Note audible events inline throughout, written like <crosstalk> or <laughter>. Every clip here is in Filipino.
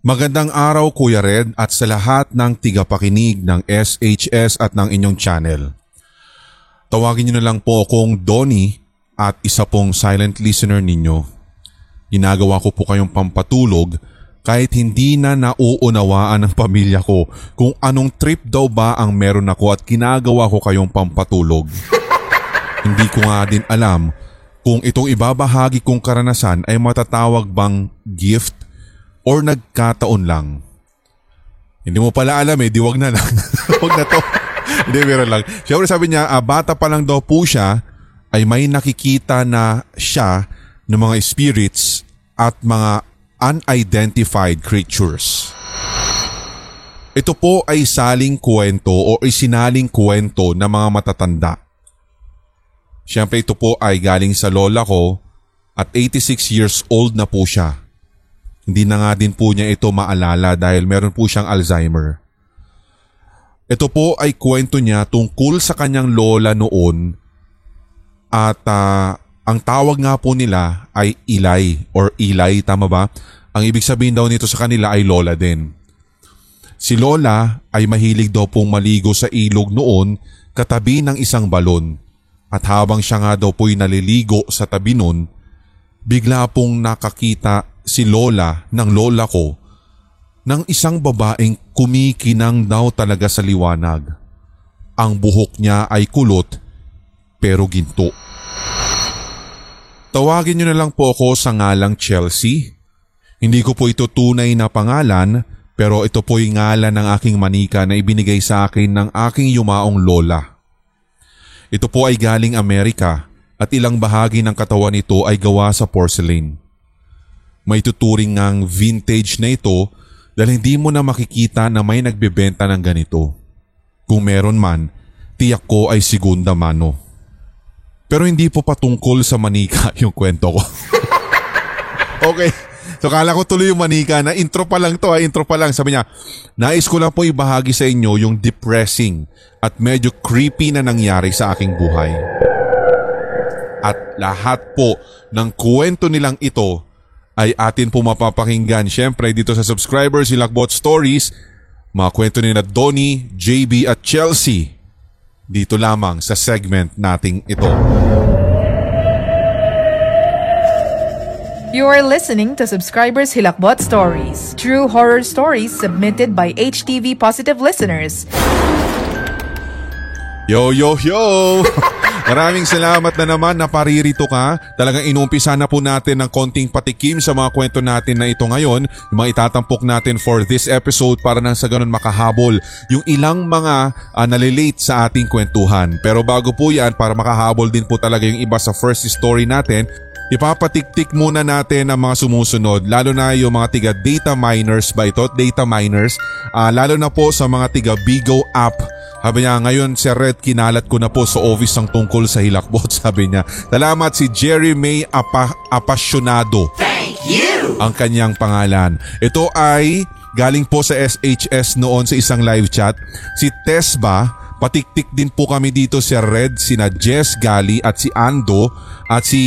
Magandang araw Kuya Red at sa lahat ng tigapakinig ng SHS at ng inyong channel. Tawagin niyo na lang po akong Donnie at isa pong silent listener ninyo. Ginagawa ko po kayong pampatulog kahit hindi na nauunawaan ng <laughs> pamilya ko kung anong trip daw ba ang meron ako at ginagawa ko kayong pampatulog. <laughs> hindi ko nga din alam kung itong ibabahagi kong karanasan ay matatawag bang gift or nagkataon lang. Hindi mo pala alam eh, di wag na lang. <laughs> wag na to. <laughs> Hindi, meron lang. Siyempre sabi niya, ah, bata pa lang daw po siya, ay may nakikita na siya ng mga spirits at mga unidentified creatures. Ito po ay saling kwento o isinaling kwento ng mga matatanda. Siyempre ito po ay galing sa lola ko at 86 years old na po siya. Hindi na nga din po niya ito maalala dahil meron po siyang Alzheimer. Ito po ay kwento niya tungkol sa kanyang lola noon at uh, ang tawag nga po nila ay Ilay or Ilay, tama ba? Ang ibig sabihin daw nito sa kanila ay lola din. Si lola ay mahilig daw pong maligo sa ilog noon katabi ng isang balon. At habang siya nga daw po'y naliligo sa tabi nun, bigla pong nakakita si lola ng lola ko ng isang babaeng kumikinang daw talaga sa liwanag. Ang buhok niya ay kulot pero ginto. Tawagin niyo na lang po ako sa ngalang Chelsea. Hindi ko po ito tunay na pangalan pero ito po'y ngalan ng aking manika na ibinigay sa akin ng aking yumaong lola. Ito po ay galing Amerika at ilang bahagi ng katawan nito ay gawa sa porcelain. May tuturing ngang vintage na ito dahil hindi mo na makikita na may nagbebenta ng ganito. Kung meron man, tiyak ko ay segunda mano. Pero hindi po patungkol sa manika <laughs> yung kwento ko. <laughs> okay. So kala ko tuloy yung manika na intro pa lang to ha, intro pa lang. Sabi niya, nais ko lang po ibahagi sa inyo yung depressing at medyo creepy na nangyari sa aking buhay. At lahat po ng kwento nilang ito ay atin po mapapakinggan syempre dito sa subscribers si Lakbot Stories, mga kwento ni na Donnie, JB at Chelsea. Dito lamang sa segment nating ito. You are listening to Subscribers Hilakbot Stories, true horror stories submitted by HTV Positive listeners. Yo, yo, yo! <laughs> Maraming salamat na naman na paririto ka. Talagang inumpisa na po natin ng konting patikim sa mga kwento natin na ito ngayon. Yung mga itatampok natin for this episode para nang sa ganun makahabol yung ilang mga uh, nalilate sa ating kwentuhan. Pero bago po yan, para makahabol din po talaga yung iba sa first story natin, Ipapatiktik muna natin ang mga sumusunod lalo na yung mga tiga data miners ba ito? Data miners. Uh, lalo na po sa mga tiga Bigo app. Sabi niya, ngayon si Red kinalat ko na po sa office ng tungkol sa hilakbot. <laughs> Sabi niya, salamat si Jerry May Apa Apasionado. Thank you! Ang kanyang pangalan. Ito ay galing po sa SHS noon sa isang live chat. Si Tesba, patiktik din po kami dito si Red, sina Jess Gali at si Ando at si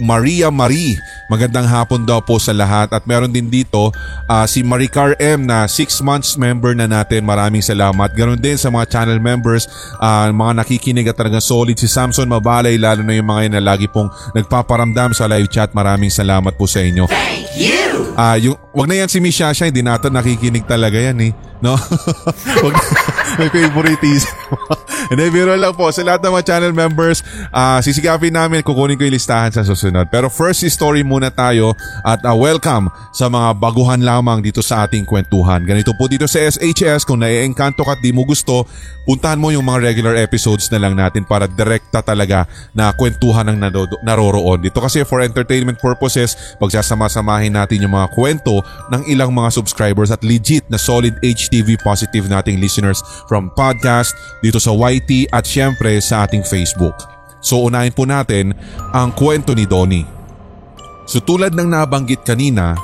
Maria Marie. Magandang hapon daw po sa lahat at meron din dito uh, si Maricar M na 6 months member na natin. Maraming salamat. Ganon din sa mga channel members, uh, mga nakikinig at talagang solid. Si Samson Mabalay lalo na yung mga yun na lagi pong nagpaparamdam sa live chat. Maraming salamat po sa inyo. Thank you! Uh, yung, wag na yan si Miss Shasha, hindi natin nakikinig talaga yan eh. No? <laughs> may favoritism. <laughs> Hindi, biro lang po. Sa lahat ng mga channel members, uh, sisigapin namin, kukunin ko yung listahan sa susunod. Pero first story muna tayo at uh, welcome sa mga baguhan lamang dito sa ating kwentuhan. Ganito po dito sa SHS, kung naiengkanto ka at di mo gusto, puntahan mo yung mga regular episodes na lang natin para direkta talaga na kwentuhan ng naroroon. Dito kasi for entertainment purposes, pagsasama-samahin natin yung mga kwento ng ilang mga subscribers at legit na solid HD TV positive nating listeners from podcast, dito sa YT at syempre sa ating Facebook. So unahin po natin ang kwento ni Donnie. So tulad ng nabanggit kanina,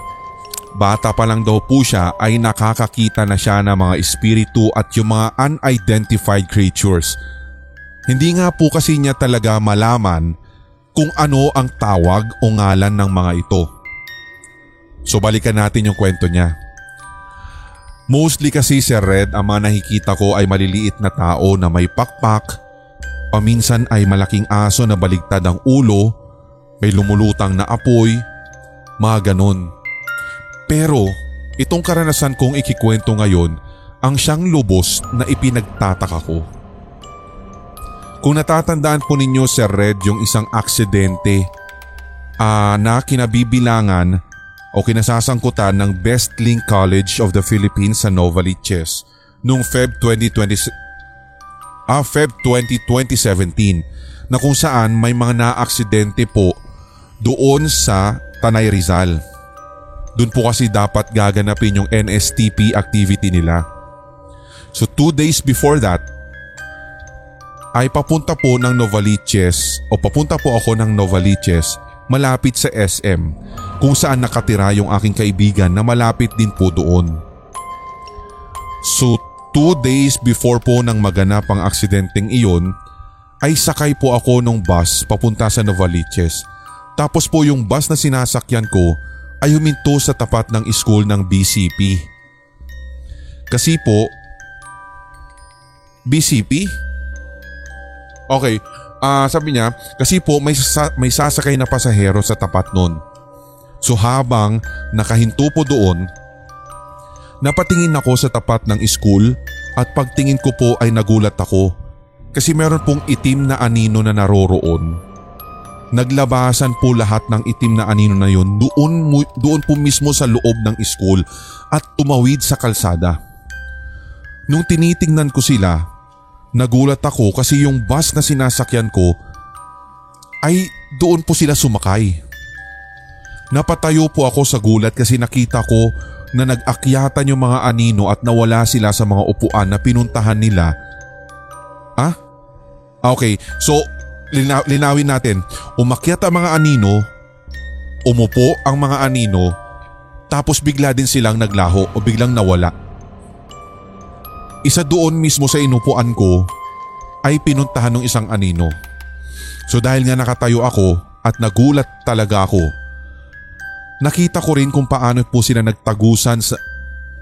bata pa lang daw po siya ay nakakakita na siya ng mga espiritu at yung mga unidentified creatures. Hindi nga po kasi niya talaga malaman kung ano ang tawag o ngalan ng mga ito. So balikan natin yung kwento niya. Mostly kasi Sir Red ang mga nakikita ko ay maliliit na tao na may pakpak, paminsan ay malaking aso na baligtad ang ulo, may lumulutang na apoy, mga ganon. Pero itong karanasan kong ikikwento ngayon ang siyang lubos na ipinagtataka ko. Kung natatandaan po ninyo Sir Red yung isang aksidente uh, na kinabibilangan o kinasasangkutan ng Best Link College of the Philippines sa Novaliches noong Feb 2020 ah, Feb 20, 2017 na kung saan may mga naaksidente po doon sa Tanay Rizal. Doon po kasi dapat gaganapin yung NSTP activity nila. So two days before that, ay papunta po ng Novaliches o papunta po ako ng Novaliches malapit sa SM kung saan nakatira yung aking kaibigan na malapit din po doon. So two days before po nang maganap ang aksidenteng iyon ay sakay po ako ng bus papunta sa Novaliches. Tapos po yung bus na sinasakyan ko ay huminto sa tapat ng school ng BCP. Kasi po, BCP? Okay, uh, sabi niya kasi po may, sa, may sasakay na pasahero sa tapat nun. So habang nakahinto po doon, napatingin ako sa tapat ng school at pagtingin ko po ay nagulat ako kasi meron pong itim na anino na naroroon. Naglabasan po lahat ng itim na anino na yun doon, doon po mismo sa loob ng school at tumawid sa kalsada. Nung tinitingnan ko sila Nagulat ako kasi yung bus na sinasakyan ko ay doon po sila sumakay. Napatayo po ako sa gulat kasi nakita ko na nag-akyatan yung mga anino at nawala sila sa mga upuan na pinuntahan nila. Ah? Okay, so lina- linawin natin. Umakyat ang mga anino, umupo ang mga anino, tapos bigla din silang naglaho o biglang nawala. Isa doon mismo sa inupuan ko ay pinuntahan ng isang anino. So dahil nga nakatayo ako at nagulat talaga ako, nakita ko rin kung paano po sila nagtagusan sa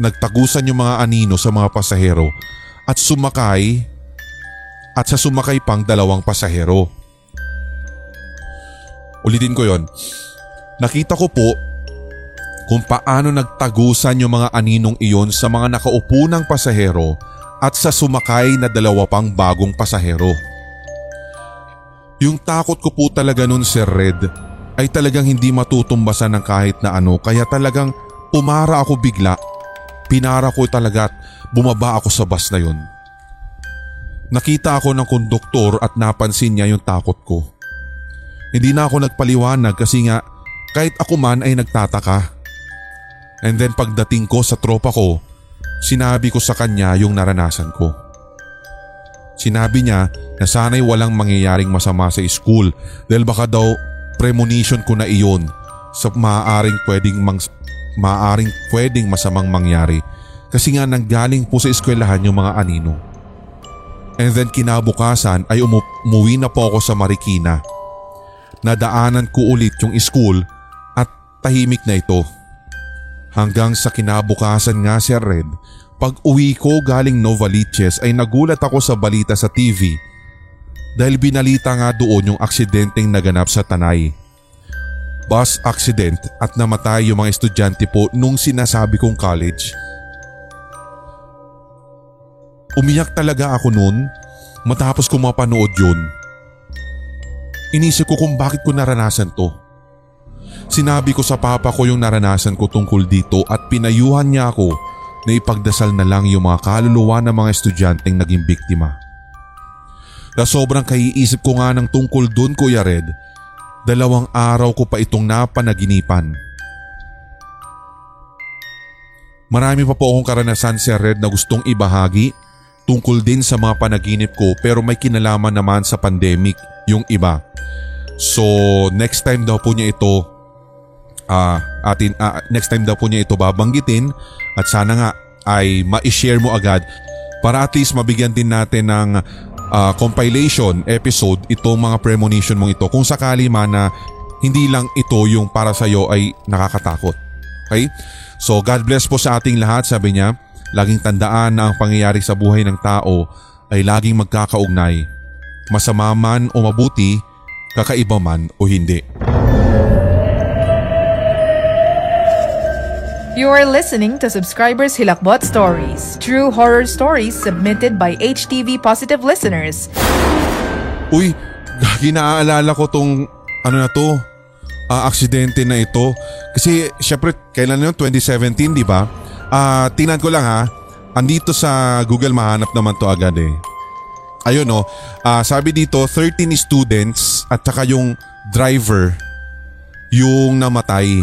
nagtagusan yung mga anino sa mga pasahero at sumakay at sa sumakay pang dalawang pasahero. Ulitin ko yon. Nakita ko po kung paano nagtagusan yung mga aninong iyon sa mga nakaupo ng pasahero at sa sumakay na dalawa pang bagong pasahero. Yung takot ko po talaga nun Sir Red ay talagang hindi matutumbasan ng kahit na ano kaya talagang pumara ako bigla. Pinara ko talaga at bumaba ako sa bus na yun. Nakita ako ng konduktor at napansin niya yung takot ko. Hindi na ako nagpaliwanag kasi nga kahit ako man ay nagtataka. And then pagdating ko sa tropa ko Sinabi ko sa kanya yung naranasan ko. Sinabi niya na sana'y walang mangyayaring masama sa school dahil baka daw premonition ko na iyon sa maaaring pwedeng, mang, maaaring pwedeng masamang mangyari kasi nga nanggaling po sa eskwelahan yung mga anino. And then kinabukasan ay umuwi na po ako sa Marikina. Nadaanan ko ulit yung school at tahimik na ito. Hanggang sa kinabukasan nga si Red, pag uwi ko galing Novaliches ay nagulat ako sa balita sa TV dahil binalita nga doon yung aksidenteng naganap sa Tanay. Bus accident at namatay yung mga estudyante po nung sinasabi kong college. Umiyak talaga ako noon matapos ko mapanood yun. Inisip ko kung bakit ko naranasan to. Sinabi ko sa papa ko yung naranasan ko tungkol dito at pinayuhan niya ako na ipagdasal na lang yung mga kaluluwa ng mga estudyanteng naging biktima. Na sobrang kaiisip ko nga ng tungkol dun Kuya Red, dalawang araw ko pa itong napanaginipan. Marami pa po akong karanasan si Red na gustong ibahagi tungkol din sa mga panaginip ko pero may kinalaman naman sa pandemic yung iba. So next time daw po niya ito uh, atin uh, next time daw po niya ito babanggitin at sana nga ay ma-share mo agad para at least mabigyan din natin ng uh, compilation episode itong mga premonition mong ito kung sakali man na hindi lang ito yung para sa iyo ay nakakatakot. Okay? So God bless po sa ating lahat sabi niya. laging tandaan na ang pangyayari sa buhay ng tao ay laging magkakaugnay. Masama man o mabuti, kakaiba man o hindi. You are listening to Subscribers Hilakbot Stories, true horror stories submitted by HTV Positive listeners. Uy, gagi naaalala ko tong ano na to, ah, aksidente na ito. Kasi syempre kailan yun? 2017 di ba? Ah, tingnan ko lang ha. Andito sa Google mahanap naman to agad eh. Ayun no, ah, sabi dito 13 students at saka yung driver yung namatay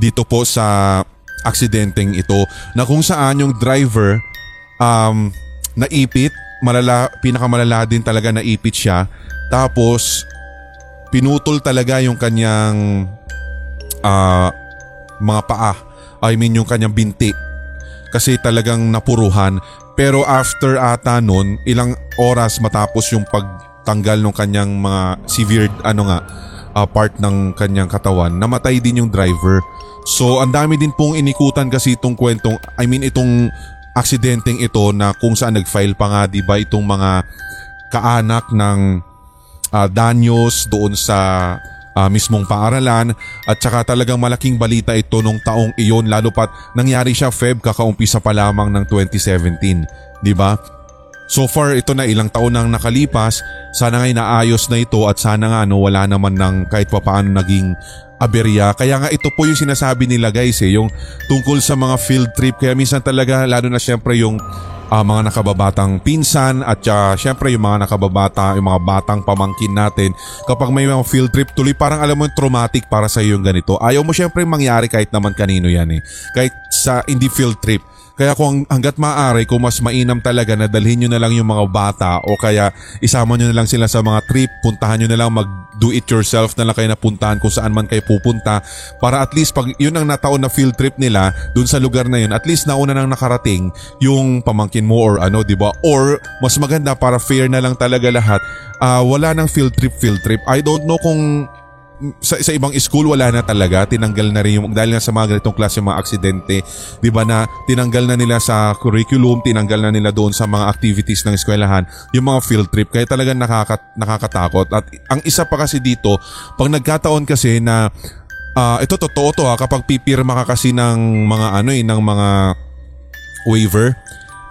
dito po sa aksidenteng ito na kung saan yung driver um, naipit, malala, pinakamalala din talaga naipit siya tapos pinutol talaga yung kanyang ah, mga paa. I mean yung kanyang binti. Kasi talagang napuruhan. Pero after ata nun, ilang oras matapos yung pagtanggal ng kanyang mga severe ano nga, ah, part ng kanyang katawan, namatay din yung driver. So ang dami din pong inikutan kasi itong kwentong, I mean itong aksidenteng ito na kung saan nag-file pa nga 'di ba itong mga kaanak ng ah, danyos doon sa ah, mismong paaralan at saka talagang malaking balita ito nung taong iyon lalo pat nangyari siya Feb kakaumpisa pa lamang ng 2017, 'di ba? So far ito na ilang taon nang nakalipas, sana nga naayos na ito at sana nga no wala naman ng kahit papaano naging aberya. Kaya nga ito po yung sinasabi nila guys eh, yung tungkol sa mga field trip. Kaya minsan talaga lalo na syempre yung ah, mga nakababatang pinsan at uh, syempre yung mga nakababata, yung mga batang pamangkin natin kapag may mga field trip tuloy parang alam mo yung traumatic para sa iyo yung ganito. Ayaw mo syempre mangyari kahit naman kanino yan eh. Kahit sa hindi field trip. Kaya kung hanggat maaari, kung mas mainam talaga na dalhin nyo na lang yung mga bata o kaya isama nyo na lang sila sa mga trip, puntahan nyo na lang mag do it yourself na lang kayo napuntahan kung saan man kayo pupunta para at least pag yun ang nataon na field trip nila dun sa lugar na yun, at least nauna nang nakarating yung pamangkin mo or ano, di ba? Or mas maganda para fair na lang talaga lahat, ah, wala nang field trip, field trip. I don't know kung sa, sa ibang school wala na talaga. Tinanggal na rin yung dahil nga sa mga ganitong klase mga aksidente 'di ba na tinanggal na nila sa curriculum tinanggal na nila doon sa mga activities ng eskwelahan yung mga field trip. Kaya talagang nakaka, nakakatakot. At ang isa pa kasi dito pag nagkataon kasi na ah, ito totoo to ha kapag pipirma ka kasi ng mga ano eh ng mga waiver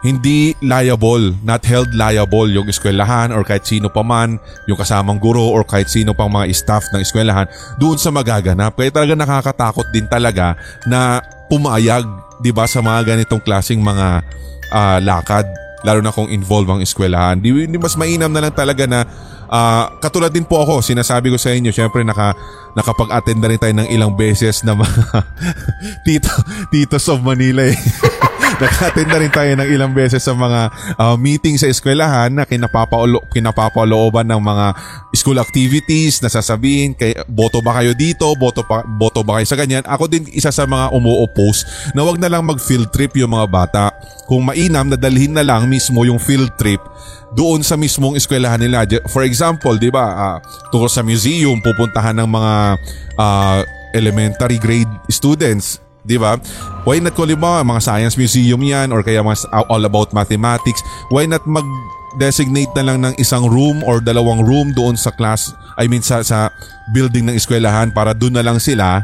hindi liable, not held liable yung eskwelahan or kahit sino pa man, yung kasamang guro or kahit sino pang mga staff ng eskwelahan doon sa magaganap. Kaya talaga nakakatakot din talaga na pumayag 'di ba sa mga ganitong klasing mga ah, lakad lalo na kung involve ang eskwelahan. Di, di mas mainam na lang talaga na ah, katulad din po ako, sinasabi ko sa inyo, syempre naka, nakapag-attend na rin tayo ng ilang beses na mga <laughs> tito, titos of Manila eh. <laughs> Nag-attend na rin tayo ng ilang beses sa mga uh, meeting sa eskwelahan na kinapapaulo, kinapapalooban ng mga school activities na sasabihin kay boto ba kayo dito, boto pa, boto ba kayo sa ganyan. Ako din isa sa mga umu-oppose na wag na lang mag-field trip yung mga bata. Kung mainam na dalhin na lang mismo yung field trip doon sa mismong eskwelahan nila. For example, 'di ba, uh, tungkol sa museum pupuntahan ng mga uh, elementary grade students Di ba? Why not kung lima, mga science museum yan or kaya mga all about mathematics, why not mag designate na lang ng isang room or dalawang room doon sa class, I mean sa, sa building ng eskwelahan para doon na lang sila,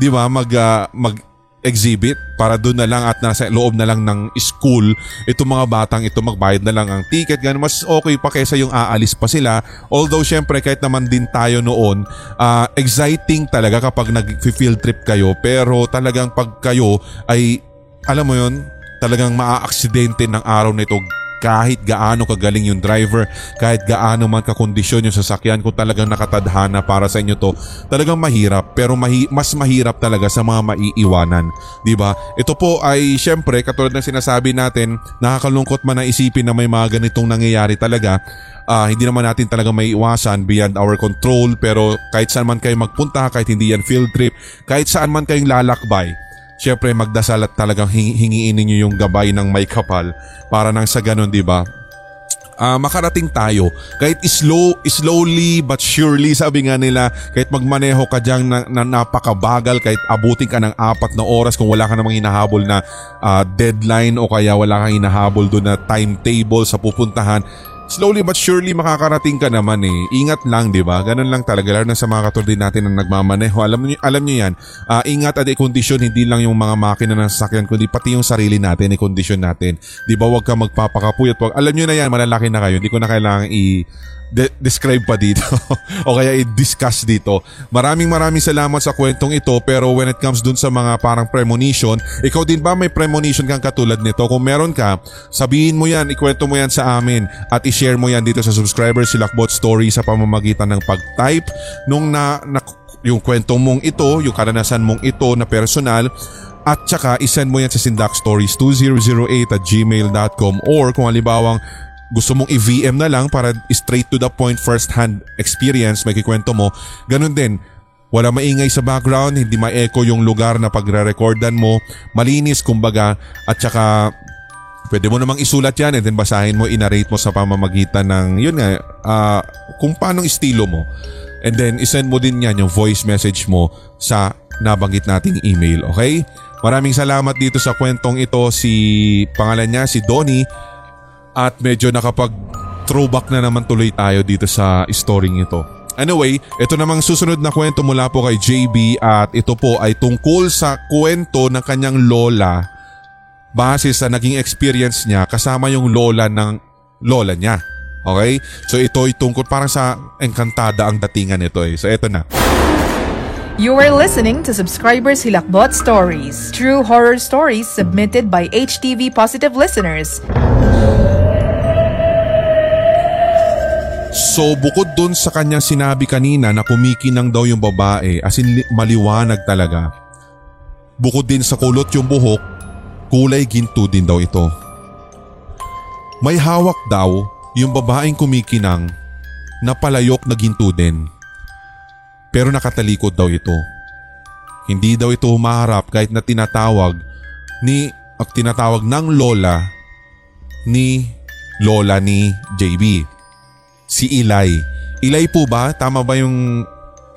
di ba, mag, uh, mag exhibit para doon na lang at nasa loob na lang ng school. Itong mga batang ito magbayad na lang ang ticket. Ganun mas okay pa kaysa yung aalis pa sila. Although syempre kahit naman din tayo noon uh, exciting talaga kapag nag-field trip kayo. Pero talagang pag kayo ay alam mo yon talagang maaaksidente ng araw na ito kahit gaano kagaling yung driver, kahit gaano man kakondisyon yung sasakyan kung talagang nakatadhana para sa inyo to, talagang mahirap pero mahi, mas mahirap talaga sa mga maiiwanan. ba? Diba? Ito po ay syempre katulad ng sinasabi natin, nakakalungkot man na isipin na may mga ganitong nangyayari talaga. Uh, hindi naman natin talaga may iwasan beyond our control pero kahit saan man kayo magpunta, kahit hindi yan field trip, kahit saan man kayong lalakbay, syempre magdasal at talagang hingiin ninyo yung gabay ng may kapal para nang sa ganun, di ba? ah, makarating tayo. Kahit slow, slowly but surely sabi nga nila, kahit magmaneho ka dyan na, na napakabagal, kahit abutin ka ng apat na oras kung wala ka namang hinahabol na ah, deadline o kaya wala kang hinahabol doon na timetable sa pupuntahan, slowly but surely makakarating ka naman eh. Ingat lang, di ba? Ganun lang talaga. Lalo na sa mga katulad natin na nagmamaneho. Alam niyo, alam niyo yan. Ah, ingat at i-kondisyon hindi lang yung mga makina ng sasakyan kundi pati yung sarili natin, i-kondisyon natin. Di ba? Huwag ka magpapakapuyat. Wag, alam niyo na yan, malalaki na kayo. Hindi ko na kailangan i- de- describe pa dito <laughs> o kaya i-discuss dito. Maraming maraming salamat sa kwentong ito pero when it comes dun sa mga parang premonition, ikaw din ba may premonition kang katulad nito? Kung meron ka, sabihin mo yan, ikwento mo yan sa amin at i-share mo yan dito sa subscriber si Lakbot Story sa pamamagitan ng pag-type nung na, na yung kwento mong ito, yung karanasan mong ito na personal at saka isend mo yan sa sindakstories2008 at gmail.com or kung halibawang gusto mong i-VM na lang para straight to the point first hand experience may kikwento mo, ganun din. Wala maingay sa background, hindi ma-echo yung lugar na pagre-recordan mo, malinis kumbaga at saka pwede mo namang isulat yan and then basahin mo, inarate mo sa pamamagitan ng yun nga, ah, kung paano estilo mo. And then isend mo din yan yung voice message mo sa nabanggit nating email, okay? Maraming salamat dito sa kwentong ito si pangalan niya si Donnie at medyo nakapag throwback na naman tuloy tayo dito sa storying ito. Anyway, ito namang susunod na kwento mula po kay JB at ito po ay tungkol sa kwento ng kanyang lola base sa naging experience niya kasama yung lola ng lola niya. Okay? So ito ay tungkol parang sa engkantada ang datingan nito eh. So ito na. You are listening to Subscribers Hilakbot Stories, true horror stories submitted by HTV Positive listeners. So bukod dun sa kanyang sinabi kanina na kumikinang daw yung babae as in li- maliwanag talaga. Bukod din sa kulot yung buhok, kulay ginto din daw ito. May hawak daw yung babaeng kumikinang na palayok na ginto din. Pero nakatalikod daw ito. Hindi daw ito humaharap kahit na tinatawag ni at tinatawag ng lola ni lola ni JB si Ilay. Ilay po ba? Tama ba yung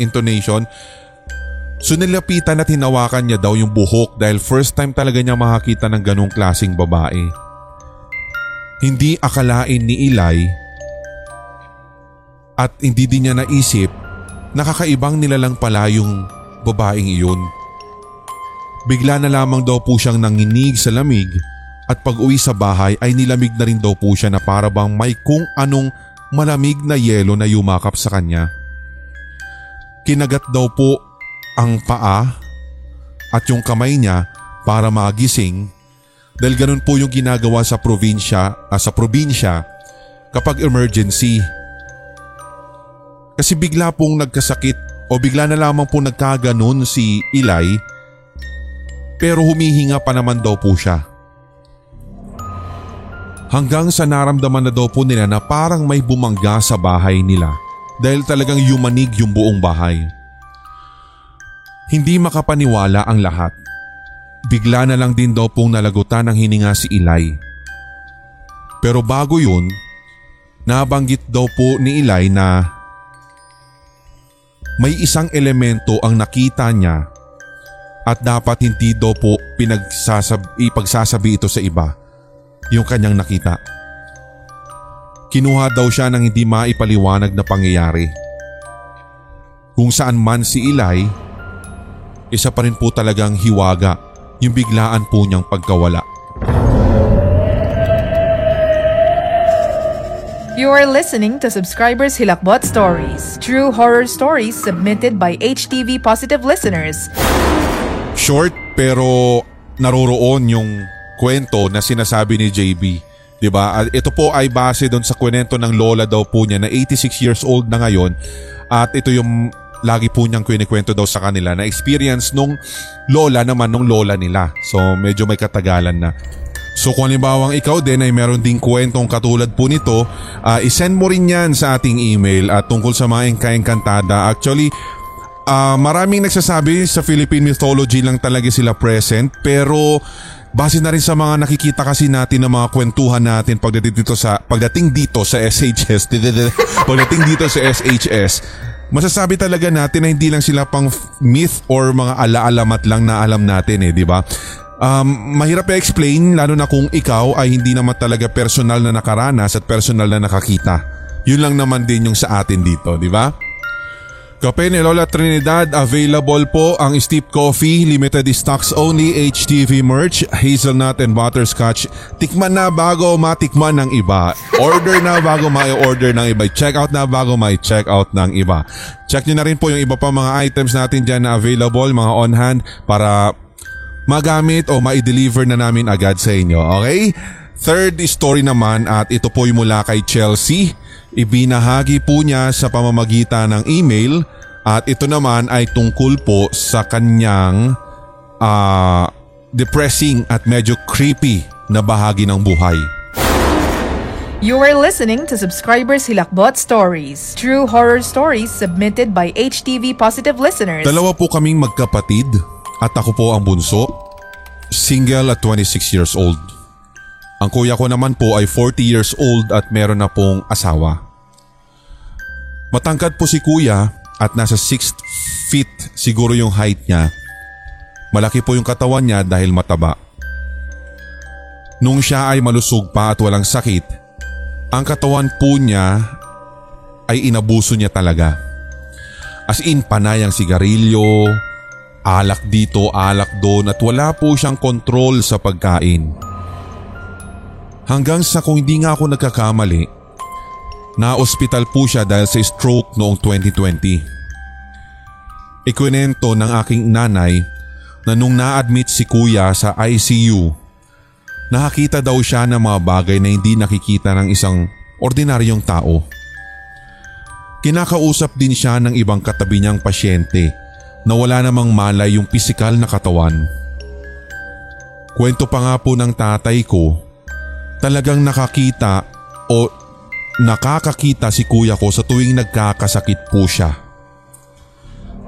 intonation? So nilapitan at hinawakan niya daw yung buhok dahil first time talaga niya makakita ng ganong klasing babae. Hindi akalain ni Ilay at hindi din niya naisip nakakaibang nilalang pala yung babaeng iyon. Bigla na lamang daw po siyang nanginig sa lamig at pag uwi sa bahay ay nilamig na rin daw po siya na para bang may kung anong malamig na yelo na yumakap sa kanya. Kinagat daw po ang paa at yung kamay niya para magising dahil ganun po yung ginagawa sa probinsya, ah, sa probinsya kapag emergency. Kasi bigla pong nagkasakit o bigla na lamang po nagkaganon si Ilay pero humihinga pa naman daw po siya. Hanggang sa naramdaman na daw po nila na parang may bumangga sa bahay nila dahil talagang yumanig yung buong bahay. Hindi makapaniwala ang lahat. Bigla na lang din daw pong nalagutan ng hininga si Ilay. Pero bago yun, nabanggit daw po ni Ilay na may isang elemento ang nakita niya at dapat hindi daw po pinagsasab ipagsasabi ito sa iba yung kanyang nakita. Kinuha daw siya ng hindi maipaliwanag na pangyayari. Kung saan man si Ilay, isa pa rin po talagang hiwaga yung biglaan po niyang pagkawala. You are listening to Subscribers Hilakbot Stories, true horror stories submitted by HTV Positive listeners. Short pero naroroon yung kwento na sinasabi ni JB. 'Di ba? At ito po ay base doon sa kwento ng lola daw po niya na 86 years old na ngayon at ito yung lagi po niyang kwento daw sa kanila na experience nung lola naman nung lola nila. So medyo may katagalan na. So kung halimbawang ikaw din ay meron ding kwentong katulad po nito, ah, isend mo rin yan sa ating email at tungkol sa mga engka-engkantada. Actually, ah, maraming nagsasabi sa Philippine mythology lang talaga sila present pero Base na rin sa mga nakikita kasi natin ng mga kwentuhan natin pagdating dito sa pagdating dito sa SHS, <laughs> pagdating dito sa SHS, masasabi talaga natin na hindi lang sila pang myth or mga alaalamat lang na alam natin eh, di ba? Um, mahirap i-explain lalo na kung ikaw ay hindi naman talaga personal na nakaranas at personal na nakakita. Yun lang naman din yung sa atin dito, di ba? Kape ni Lola Trinidad, available po ang steep coffee, limited stocks only, HTV merch, hazelnut and butterscotch. Tikman na bago matikman ng iba. Order na bago ma-order ng iba. Check out na bago ma-check out ng iba. Check nyo na rin po yung iba pa mga items natin dyan na available, mga on hand para magamit o ma-deliver na namin agad sa inyo. Okay? Third story naman at ito po yung mula kay Chelsea. Ibinahagi po niya sa pamamagitan ng email at ito naman ay tungkol po sa kanyang uh, depressing at medyo creepy na bahagi ng buhay. You are listening to Subscribers Hilakbot Stories, true horror stories submitted by HTV Positive listeners. Dalawa po kaming magkapatid at ako po ang bunso. Single at 26 years old. Ang kuya ko naman po ay 40 years old at meron na pong asawa. Matangkad po si kuya at nasa 6 feet siguro yung height niya. Malaki po yung katawan niya dahil mataba. Nung siya ay malusog pa at walang sakit, ang katawan po niya ay inabuso niya talaga. As in panay ang sigarilyo, alak dito, alak doon at wala po siyang kontrol sa pagkain. Hanggang sa kung hindi nga ako nagkakamali, na-ospital po siya dahil sa stroke noong 2020. Ikwinento ng aking nanay na nung na-admit si kuya sa ICU Nakakita daw siya ng mga bagay na hindi nakikita ng isang ordinaryong tao. Kinakausap din siya ng ibang katabi niyang pasyente na wala namang malay yung pisikal na katawan. Kwento pa nga po ng tatay ko, talagang nakakita o nakakakita si kuya ko sa tuwing nagkakasakit po siya.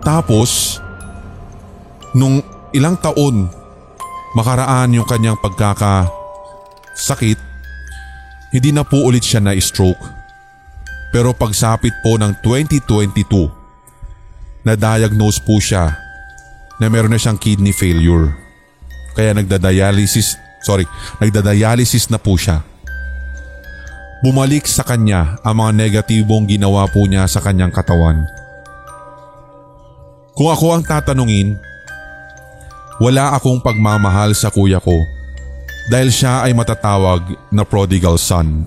Tapos, nung ilang taon makaraan yung kanyang pagkakasakit, hindi na po ulit siya na-stroke. Pero pagsapit po ng 2022, na-diagnose po siya na meron na siyang kidney failure. Kaya nagda-dialysis, sorry, nagda-dialysis na po siya. Bumalik sa kanya ang mga negatibong ginawa po niya sa kanyang katawan. Kung ako ang tatanungin, wala akong pagmamahal sa kuya ko dahil siya ay matatawag na prodigal son.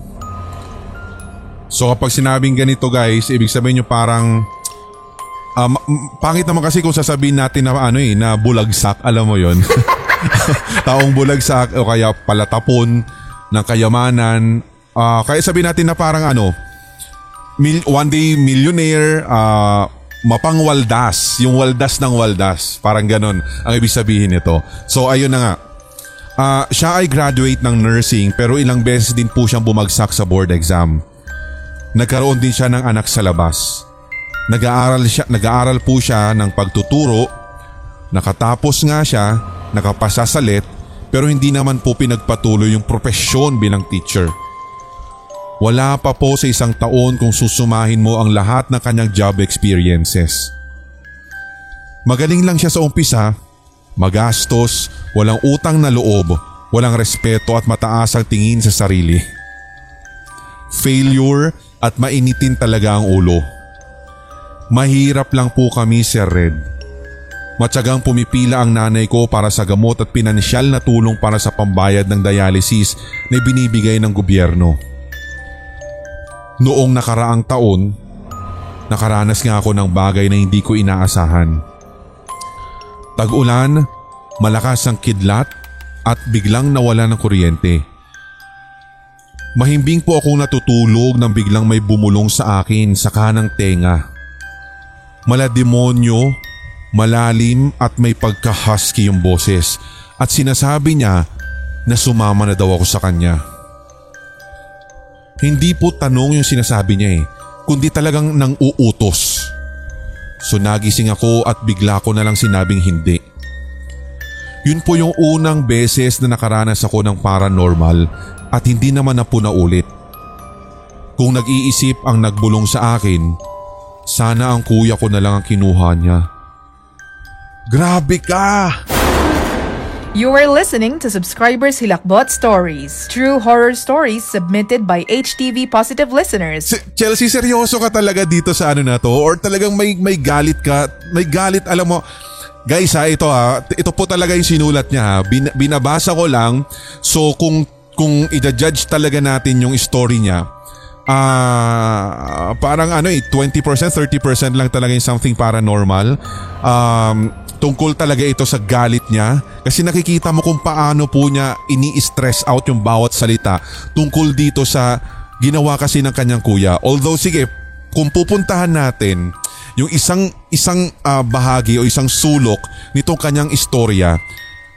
So kapag sinabing ganito guys, ibig sabihin nyo parang um, pangit naman kasi kung sasabihin natin na ano eh, na bulagsak, alam mo yon <laughs> Taong bulagsak o kaya palatapon ng kayamanan. Uh, kaya sabihin natin na parang ano, mil, one day millionaire, uh, mapangwaldas, yung waldas ng waldas. Parang ganon ang ibig sabihin nito. So ayun na nga. Uh, siya ay graduate ng nursing pero ilang beses din po siyang bumagsak sa board exam. Nagkaroon din siya ng anak sa labas. Nag-aaral, siya, nag-aaral po siya ng pagtuturo. Nakatapos nga siya, nakapasa sa let pero hindi naman po pinagpatuloy yung profesyon bilang teacher. Wala pa po sa isang taon kung susumahin mo ang lahat ng kanyang job experiences. Magaling lang siya sa umpisa, magastos, walang utang na loob, walang respeto at mataas ang tingin sa sarili. Failure at mainitin talaga ang ulo. Mahirap lang po kami Sir Red. Matsagang pumipila ang nanay ko para sa gamot at pinansyal na tulong para sa pambayad ng dialysis na binibigay ng gobyerno. Noong nakaraang taon, nakaranas nga ako ng bagay na hindi ko inaasahan. Tag-ulan, malakas ang kidlat at biglang nawala ng kuryente. Mahimbing po akong natutulog nang biglang may bumulong sa akin sa kanang tenga. Malademonyo, malalim at may pagka-husky yung boses at sinasabi niya na sumama na daw ako sa kanya. Hindi po tanong yung sinasabi niya eh, kundi talagang nang uutos. So nagising ako at bigla ko na lang sinabing hindi. Yun po yung unang beses na nakaranas ako ng paranormal at hindi naman na po naulit. Kung nag-iisip ang nagbulong sa akin, sana ang kuya ko na lang ang kinuha niya. Grabe ka! You are listening to Subscribers Hilakbot Stories, true horror stories submitted by HTV Positive listeners. Si- Chelsea, seryoso ka talaga dito sa ano na to? Or talagang may, may galit ka? May galit, alam mo, guys ha, ito ha, ito po talaga yung sinulat niya ha. Bin, binabasa ko lang, so kung, kung i-judge talaga natin yung story niya, ah parang ano eh, 20%, 30% lang talaga yung something paranormal. Um, tungkol talaga ito sa galit niya kasi nakikita mo kung paano po niya ini-stress out yung bawat salita tungkol dito sa ginawa kasi ng kanyang kuya. Although sige, kung pupuntahan natin yung isang isang ah, bahagi o isang sulok nitong kanyang istorya,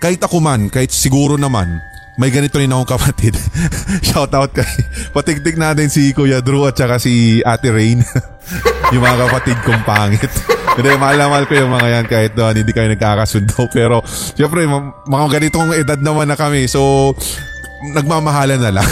kahit ako man, kahit siguro naman, may ganito rin akong kapatid. <laughs> Shout out kay patigtig natin si Kuya Drew at saka si Ate Rain. <laughs> yung mga kapatid kong pangit. <laughs> Hindi, mahal na mahal ko yung mga yan kahit doon hindi kayo nagkakasundo. Pero, syempre, mga ganitong edad naman na kami. So, nagmamahalan na lang.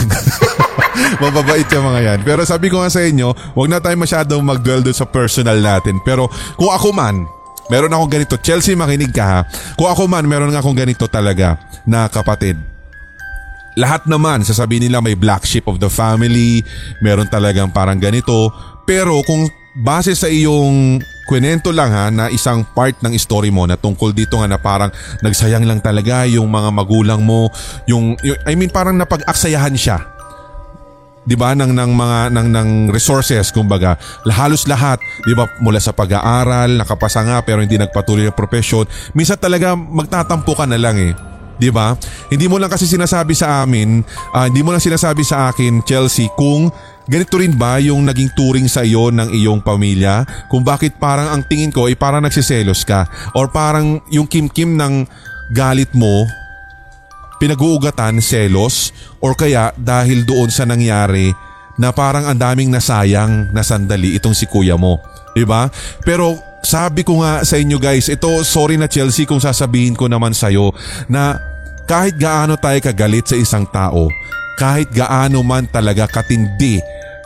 Mababait yung mga yan. Pero sabi ko nga sa inyo, huwag na tayo masyadong mag-dwell sa personal natin. Pero kung ako man, meron akong ganito. Chelsea, makinig ka ha. Kung ako man, meron akong ganito talaga na kapatid. Lahat naman, sasabihin nila may black sheep of the family, meron talagang parang ganito. Pero kung base sa iyong kwento lang ha na isang part ng story mo na tungkol dito nga na parang nagsayang lang talaga yung mga magulang mo, yung, yung I mean parang napag-aksayahan siya. 'di ba? Ng ng mga ng ng resources kumbaga. Halos lahat 'di ba mula sa pag-aaral nakapasa nga pero hindi nagpatuloy ang profession minsan talaga magtatampo ka na lang eh 'di ba? Hindi mo lang kasi sinasabi sa amin ah, hindi mo lang sinasabi sa akin Chelsea kung ganito rin ba yung naging turing sa iyo ng iyong pamilya? Kung bakit parang ang tingin ko ay parang nagsiselos ka? Or parang yung kim-kim ng galit mo pinag-uugatan, selos, or kaya dahil doon sa nangyari na parang ang daming nasayang na sandali itong si kuya mo. ba? Pero sabi ko nga sa inyo guys, ito sorry na Chelsea kung sasabihin ko naman sa'yo na kahit gaano tayo kagalit sa isang tao, kahit gaano man talaga katindi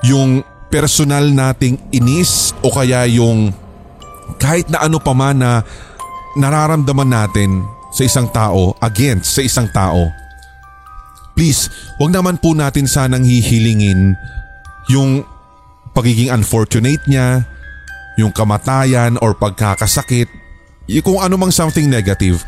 yung personal nating inis o kaya yung kahit na ano pa man na nararamdaman natin sa isang tao against sa isang tao. Please, wag naman po natin sanang hihilingin yung pagiging unfortunate niya, yung kamatayan or pagkakasakit, y- kung ano mang something negative.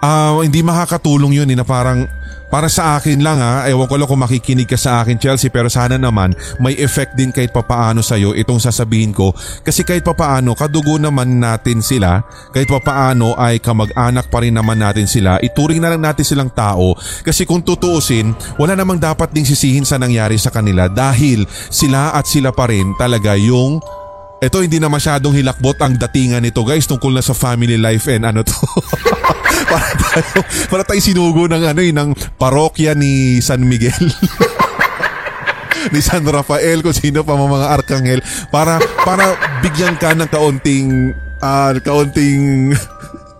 Ah, hindi makakatulong yun eh, na parang para sa akin lang ha, ewan ko lang kung makikinig ka sa akin Chelsea pero sana naman may effect din kahit papaano sa'yo itong sasabihin ko. Kasi kahit papaano kadugo naman natin sila. Kahit papaano ay kamag-anak pa rin naman natin sila. Ituring na lang natin silang tao. Kasi kung tutuusin wala namang dapat ding sisihin sa nangyari sa kanila dahil sila at sila pa rin talaga yung ito hindi na masyadong hilakbot ang datingan nito guys tungkol na sa family life and ano to. <laughs> para tayo, para tayo sinugo ng ano eh, ng parokya ni San Miguel. <laughs> ni San Rafael kung sino pa mga arkanghel para para bigyan ka ng kaunting ah, kaunting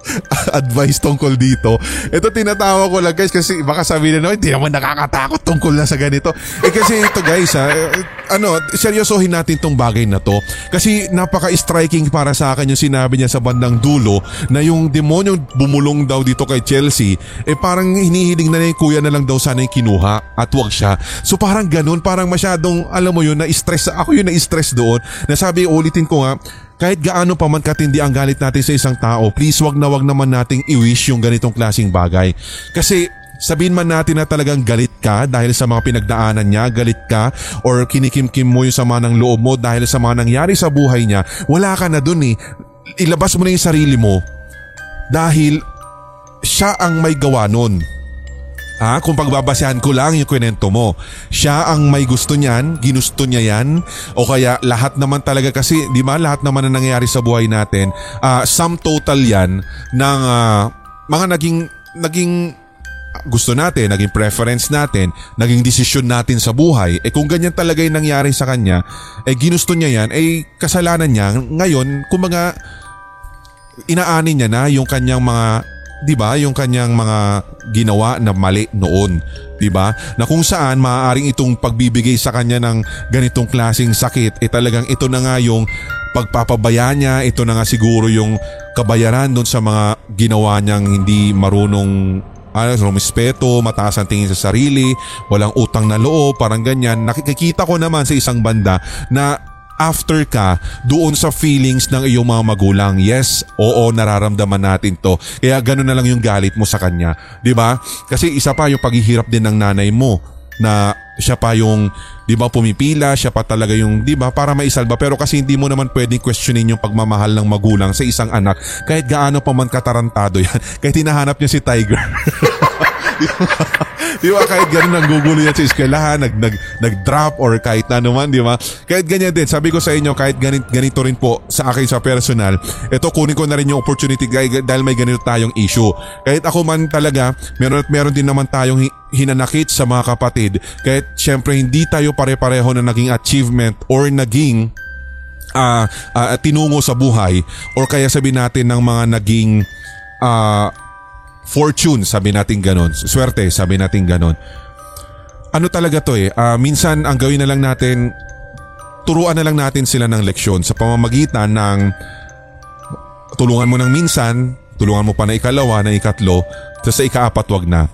<laughs> advice tungkol dito. Ito tinatawa ko lang guys kasi baka sabihin na hindi naman nakakatakot tungkol na sa ganito. Eh kasi ito guys ha, eh, ano, seryosohin natin tong bagay na to. Kasi napaka-striking para sa akin yung sinabi niya sa bandang dulo na yung demonyong bumulong daw dito kay Chelsea, eh parang hinihiling na na yung kuya na lang daw sana yung kinuha at wag siya. So parang ganun, parang masyadong, alam mo yun, na-stress. Ako yun na-stress doon. Nasabi, ulitin ko nga, kahit gaano pa man katindi ang galit natin sa isang tao, please wag na wag naman nating i-wish yung ganitong klasing bagay. Kasi sabihin man natin na talagang galit ka dahil sa mga pinagdaanan niya, galit ka or kinikimkim mo yung sama ng loob mo dahil sa mga nangyari sa buhay niya, wala ka na dun eh. Ilabas mo na yung sarili mo dahil siya ang may gawa nun. Ha, kung pagbabasehan ko lang yung kwento mo, siya ang may gusto niyan, ginusto niya yan, o kaya lahat naman talaga kasi, di ba, lahat naman na nangyayari sa buhay natin, ah, sum total yan ng ah, mga naging, naging gusto natin, naging preference natin, naging desisyon natin sa buhay, eh kung ganyan talaga yung nangyari sa kanya, eh ginusto niya yan, eh kasalanan niya, ngayon, kumbaga, inaani niya na yung kanyang mga 'di ba, yung kanyang mga ginawa na mali noon, 'di ba? Na kung saan maaaring itong pagbibigay sa kanya ng ganitong klasing sakit, eh talagang ito na nga yung pagpapabaya niya, ito na nga siguro yung kabayaran doon sa mga ginawa niyang hindi marunong ano, rumispeto, mataas ang tingin sa sarili, walang utang na loob, parang ganyan. Nakikita ko naman sa isang banda na after ka doon sa feelings ng iyong mga magulang. Yes, oo, nararamdaman natin to. Kaya gano'n na lang yung galit mo sa kanya. ba? Kasi isa pa yung paghihirap din ng nanay mo na siya pa yung 'di ba pumipila, siya pa talaga yung 'di ba para maisalba pero kasi hindi mo naman pwedeng questionin yung pagmamahal ng magulang sa isang anak kahit gaano pa man katarantado yan. <laughs> Kahit hinahanap niya si Tiger. <laughs> di ba kahit ganun nanggugulo yan sa eskwelahan, nag, nag, nag-drop or kahit na naman, di ba? Kahit ganyan din, sabi ko sa inyo, kahit ganit, ganito rin po sa akin sa personal, ito kunin ko na rin yung opportunity dahil may ganito tayong issue. Kahit ako man talaga, meron at meron din naman tayong hinanakit sa mga kapatid, kahit syempre hindi tayo pare-pareho na naging achievement or naging uh, uh, tinungo sa buhay or kaya sabi natin ng mga naging uh, fortune, sabi natin ganon. Swerte, sabi natin ganon. Ano talaga to eh, uh, minsan ang gawin na lang natin, turuan na lang natin sila ng leksyon sa pamamagitan ng tulungan mo ng minsan, tulungan mo pa na ikalawa, na ikatlo, sa ikaapat wag na.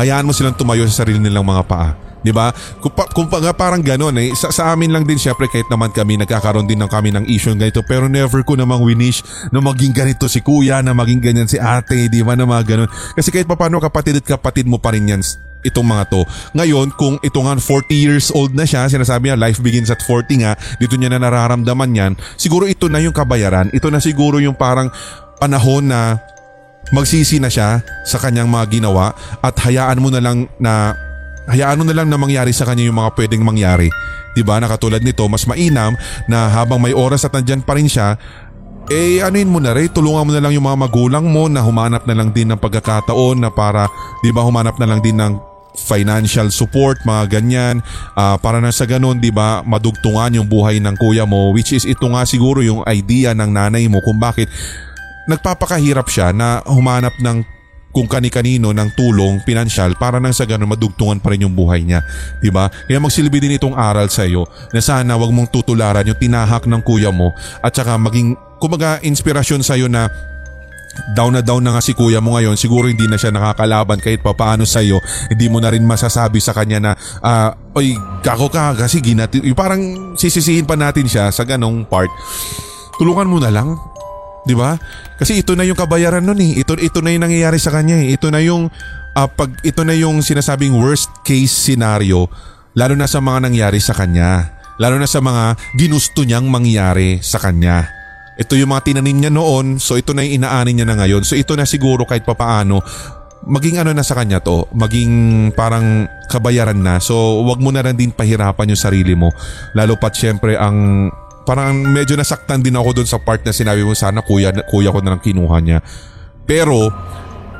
Hayaan mo silang tumayo sa sarili nilang mga paa. 'Di ba? Kung, kung parang ganoon eh sa, sa amin lang din syempre kahit naman kami nagkakaroon din ng kami ng issue ganito pero never ko namang winish na maging ganito si kuya na maging ganyan si ate, 'di ba na mga ganoon. Kasi kahit paano kapatid at kapatid mo pa rin yan itong mga to. Ngayon, kung ito nga 40 years old na siya, sinasabi niya life begins at 40 nga, dito niya na nararamdaman yan, siguro ito na yung kabayaran. Ito na siguro yung parang panahon na magsisi na siya sa kanyang mga ginawa at hayaan mo na lang na hayaan mo na lang na mangyari sa kanya yung mga pwedeng mangyari. 'Di ba? Na katulad nito, mas mainam na habang may oras at nandiyan pa rin siya, eh anuin mo na rin, tulungan mo na lang yung mga magulang mo na humanap na lang din ng pagkakataon na para, 'di ba, humanap na lang din ng financial support, mga ganyan. Uh, para na sa ganun, di ba, madugtungan yung buhay ng kuya mo which is ito nga siguro yung idea ng nanay mo kung bakit nagpapakahirap siya na humanap ng kung kani-kanino ng tulong pinansyal para nang sa ganun madugtungan pa rin yung buhay niya. ba? Diba? Kaya magsilbi din itong aral sa iyo na sana wag mong tutularan yung tinahak ng kuya mo at saka maging kumaga inspirasyon sa iyo na down na down na nga si kuya mo ngayon, siguro hindi na siya nakakalaban kahit papaano sa iyo, hindi mo na rin masasabi sa kanya na, uh, oy, kako ka, kasi ginati, parang sisisihin pa natin siya sa ganong part. Tulungan mo na lang, 'Di ba? Kasi ito na yung kabayaran nun eh. Ito ito na yung nangyayari sa kanya eh. Ito na yung uh, pag ito na yung sinasabing worst case scenario lalo na sa mga nangyari sa kanya. Lalo na sa mga ginusto niyang mangyari sa kanya. Ito yung mga tinanim niya noon, so ito na yung inaanin niya na ngayon. So ito na siguro kahit papaano, maging ano na sa kanya to, maging parang kabayaran na. So wag mo na rin din pahirapan yung sarili mo. Lalo pat syempre ang parang medyo nasaktan din ako doon sa part na sinabi mo sana kuya, kuya ko na lang kinuha niya. Pero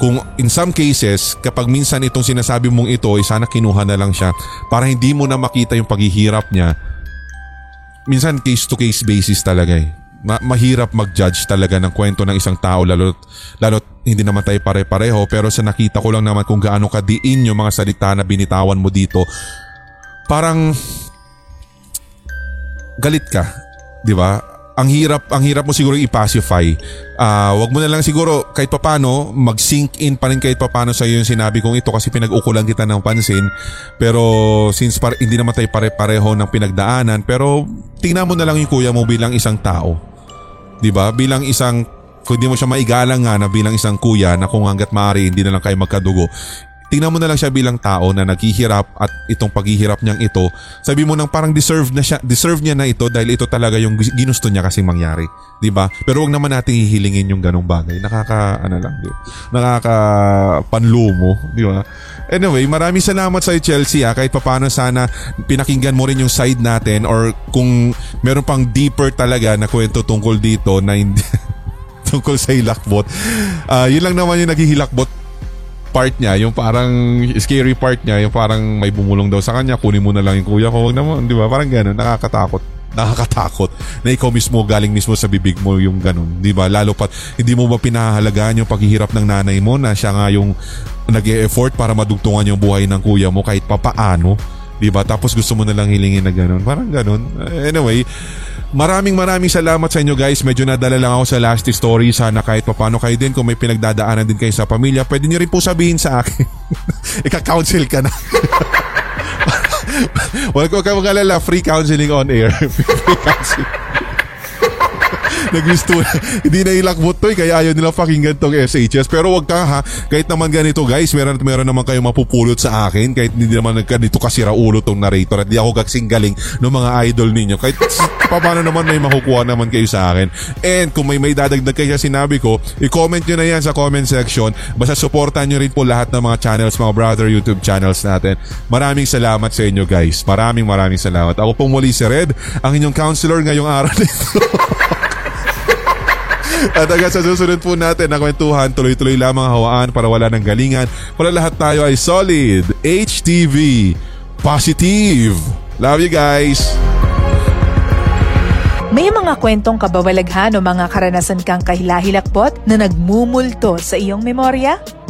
kung in some cases, kapag minsan itong sinasabi mong ito ay sana kinuha na lang siya para hindi mo na makita yung paghihirap niya, minsan case to case basis talaga eh. Ma- mahirap mag-judge talaga ng kwento ng isang tao lalo lalo hindi naman tayo pare-pareho pero sa nakita ko lang naman kung gaano kadiin yung mga salita na binitawan mo dito parang galit ka 'di ba? Ang hirap, ang hirap mo siguro i-pacify. Uh, wag mo na lang siguro kahit papano mag-sink in pa rin kahit papano sa iyo yung sinabi kong ito kasi pinag-ukulan kita ng pansin. Pero since par- hindi naman tayo pare-pareho ng pinagdaanan, pero tingnan mo na lang yung kuya mo bilang isang tao. 'Di ba? Bilang isang kung hindi mo siya maigalang nga na bilang isang kuya na kung hanggat maaari hindi na lang kayo magkadugo, tingnan mo na lang siya bilang tao na naghihirap at itong paghihirap niyang ito, sabi mo nang parang deserve na siya, deserve niya na ito dahil ito talaga yung ginusto niya kasing mangyari, 'di ba? Pero wag naman nating hihilingin yung ganong bagay. Nakaka ano lang, 'di ba? Nakaka panlumo, 'di ba? Anyway, maraming salamat sa Chelsea ah. Kahit papaano sana pinakinggan mo rin yung side natin or kung meron pang deeper talaga na kwento tungkol dito na hindi <laughs> tungkol sa hilakbot. Uh, yun lang naman yung naghihilakbot part niya, yung parang scary part niya, yung parang may bumulong daw sa kanya, kunin mo na lang yung kuya ko, wag naman, di ba? Parang gano'n, nakakatakot. nakakatakot na ikaw mismo galing mismo sa bibig mo yung ganun, 'di ba? Lalo pat hindi mo ba pinahalagaan yung paghihirap ng nanay mo na siya nga yung nag-e-effort para madugtungan yung buhay ng kuya mo kahit papaano, 'di ba? Tapos gusto mo na lang hilingin na ganun. Parang ganun. Anyway, Maraming maraming salamat sa inyo guys. Medyo nadala lang ako sa last story. Sana kahit papano kayo din kung may pinagdadaanan din kayo sa pamilya, pwede nyo rin po sabihin sa akin. <laughs> Ika-counsel ka na. <laughs> Wala ko ka magalala, free counseling on air. <laughs> free counseling. Nagwisto <laughs> Hindi na ilakbot to eh, kaya ayaw nila pakinggan tong SHS. Pero wag ka ha, kahit naman ganito guys, meron, meron naman kayo mapupulot sa akin. Kahit hindi naman ganito kasira ulo tong narrator at di ako kasing galing ng mga idol ninyo. Kahit <laughs> paano naman may makukuha naman kayo sa akin. And kung may may dadagdag kayo sinabi ko, i-comment nyo na yan sa comment section. Basta supportan nyo rin po lahat ng mga channels, mga brother YouTube channels natin. Maraming salamat sa inyo guys. Maraming maraming salamat. Ako pong muli si Red, ang inyong counselor ngayong araw nito. <laughs> At hanggang sa susunod po natin na kwentuhan, tuloy-tuloy lamang hawaan para wala ng galingan. Para lahat tayo ay solid. HTV. Positive. Love you guys. May mga kwentong kababalaghan o mga karanasan kang kahilahilakbot na nagmumulto sa iyong memorya?